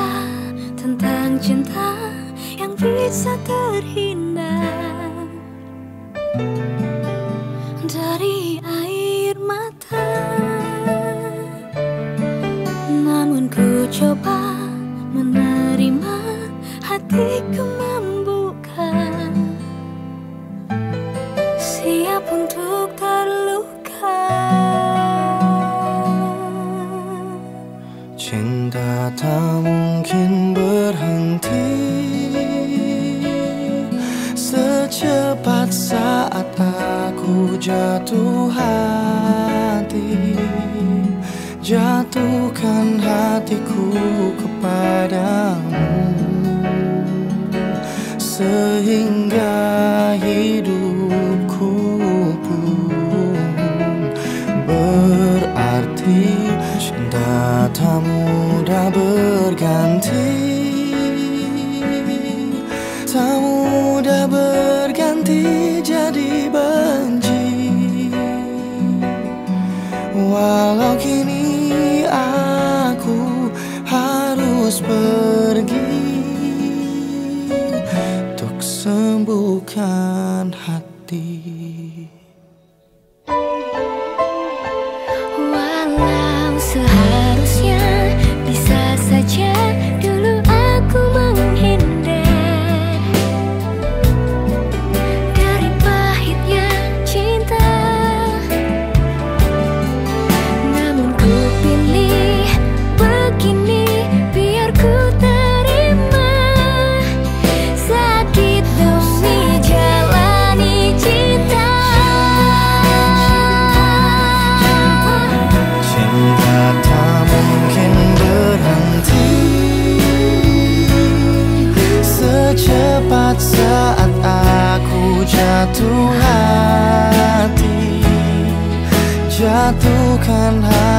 cerita tentang cinta yang bisa terhindar dari air mata. Namun ku coba menerima hatiku. tepat saat aku jatuh hati. Jatuhkan hatiku kepadamu. Sehingga hidupku pun Berarti cinta tak mudah berganti. فيه. jatuh hati. Jatuhkan hati.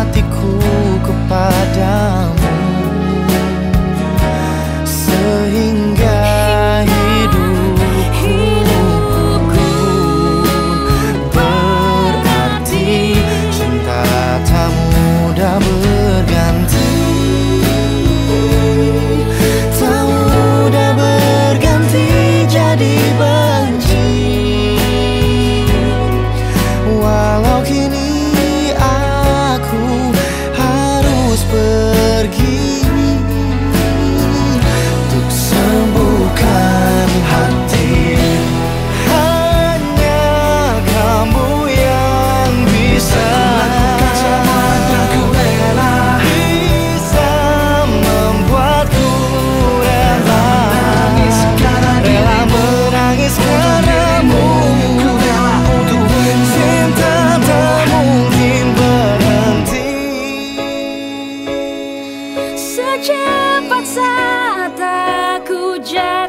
já